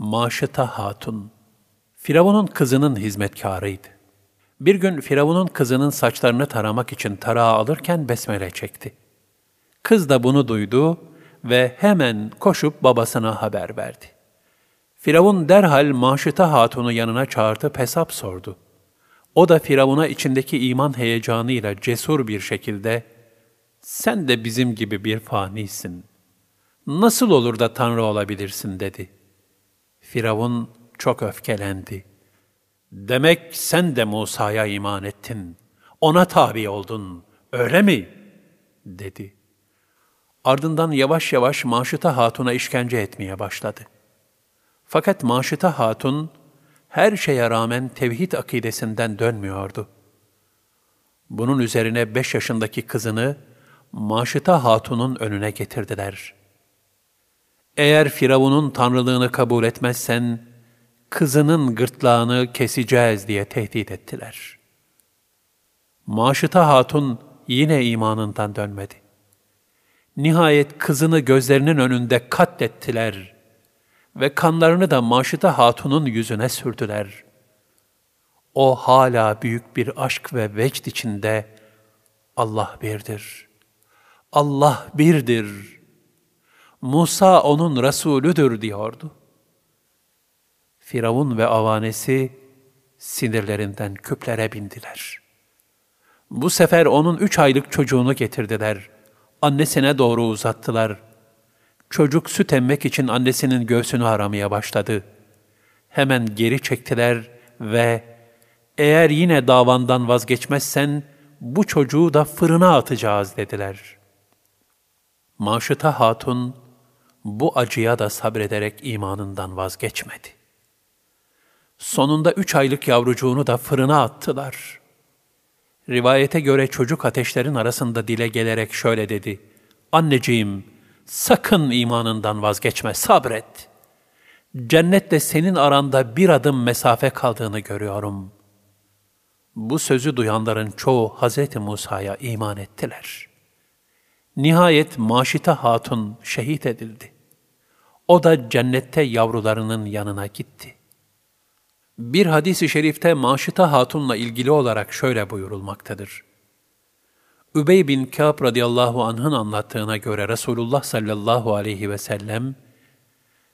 Maşıta Hatun, Firavun'un kızının hizmetkarıydı. Bir gün Firavun'un kızının saçlarını taramak için tarağı alırken besmele çekti. Kız da bunu duydu ve hemen koşup babasına haber verdi. Firavun derhal Maşıta Hatun'u yanına çağırtıp hesap sordu. O da Firavun'a içindeki iman heyecanıyla cesur bir şekilde, ''Sen de bizim gibi bir fanisin. Nasıl olur da Tanrı olabilirsin?'' dedi. Firavun çok öfkelendi. ''Demek sen de Musa'ya iman ettin, ona tabi oldun, öyle mi?'' dedi. Ardından yavaş yavaş Maşıta Hatun'a işkence etmeye başladı. Fakat Maşıta Hatun, her şeye rağmen tevhid akidesinden dönmüyordu. Bunun üzerine beş yaşındaki kızını Maşıta Hatun'un önüne getirdiler. Eğer Firavun'un tanrılığını kabul etmezsen, kızının gırtlağını keseceğiz diye tehdit ettiler. Maşıta Hatun yine imanından dönmedi. Nihayet kızını gözlerinin önünde katlettiler ve kanlarını da Maşıta Hatun'un yüzüne sürdüler. O hala büyük bir aşk ve vecd içinde Allah birdir. Allah birdir. Musa onun Resulüdür diyordu. Firavun ve avanesi sinirlerinden küplere bindiler. Bu sefer onun üç aylık çocuğunu getirdiler. Annesine doğru uzattılar. Çocuk süt emmek için annesinin göğsünü aramaya başladı. Hemen geri çektiler ve eğer yine davandan vazgeçmezsen bu çocuğu da fırına atacağız dediler. Maşıta Hatun bu acıya da sabrederek imanından vazgeçmedi. Sonunda üç aylık yavrucuğunu da fırına attılar. Rivayete göre çocuk ateşlerin arasında dile gelerek şöyle dedi. Anneciğim, sakın imanından vazgeçme, sabret. Cennette senin aranda bir adım mesafe kaldığını görüyorum. Bu sözü duyanların çoğu Hz. Musa'ya iman ettiler. Nihayet Maşita Hatun şehit edildi. O da cennette yavrularının yanına gitti. Bir hadis-i şerifte Maşita Hatun'la ilgili olarak şöyle buyurulmaktadır. Übey bin Kâb radıyallahu anh'ın anlattığına göre Resulullah sallallahu aleyhi ve sellem,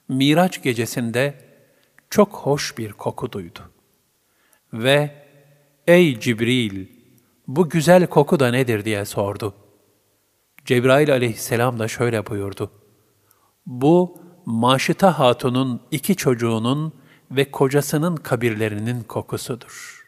Miraç gecesinde çok hoş bir koku duydu. Ve, ''Ey Cibril, bu güzel koku da nedir?'' diye sordu. Cebrail aleyhisselam da şöyle buyurdu. Bu, Maşita Hatun'un iki çocuğunun ve kocasının kabirlerinin kokusudur.''